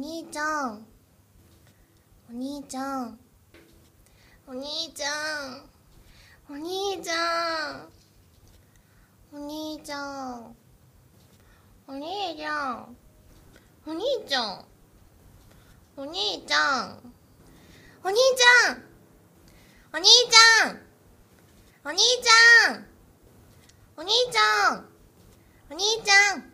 お兄ちゃん。お兄ちゃん。お兄ちゃん。お兄ちゃん。お兄ちゃん。お兄ちゃん。お兄ちゃん。お兄ちゃん。お兄ちゃん。お兄ちゃん。お兄ちゃん。お兄ちゃん。お兄ちゃん。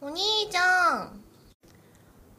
お兄ちゃん。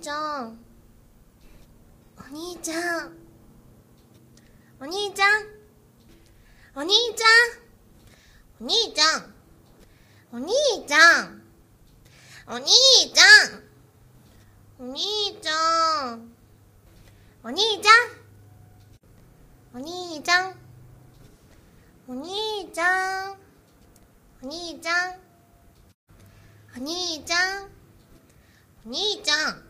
ちゃんお兄ちゃんお兄ちゃんお兄ちゃんお兄ちゃんお兄ちゃんお兄ちゃんお兄ちゃん。お兄ちゃん。お兄ちゃん。お兄ちゃん。お兄ちゃん。お兄ちゃん。お兄ちゃん。